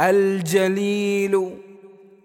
الجليل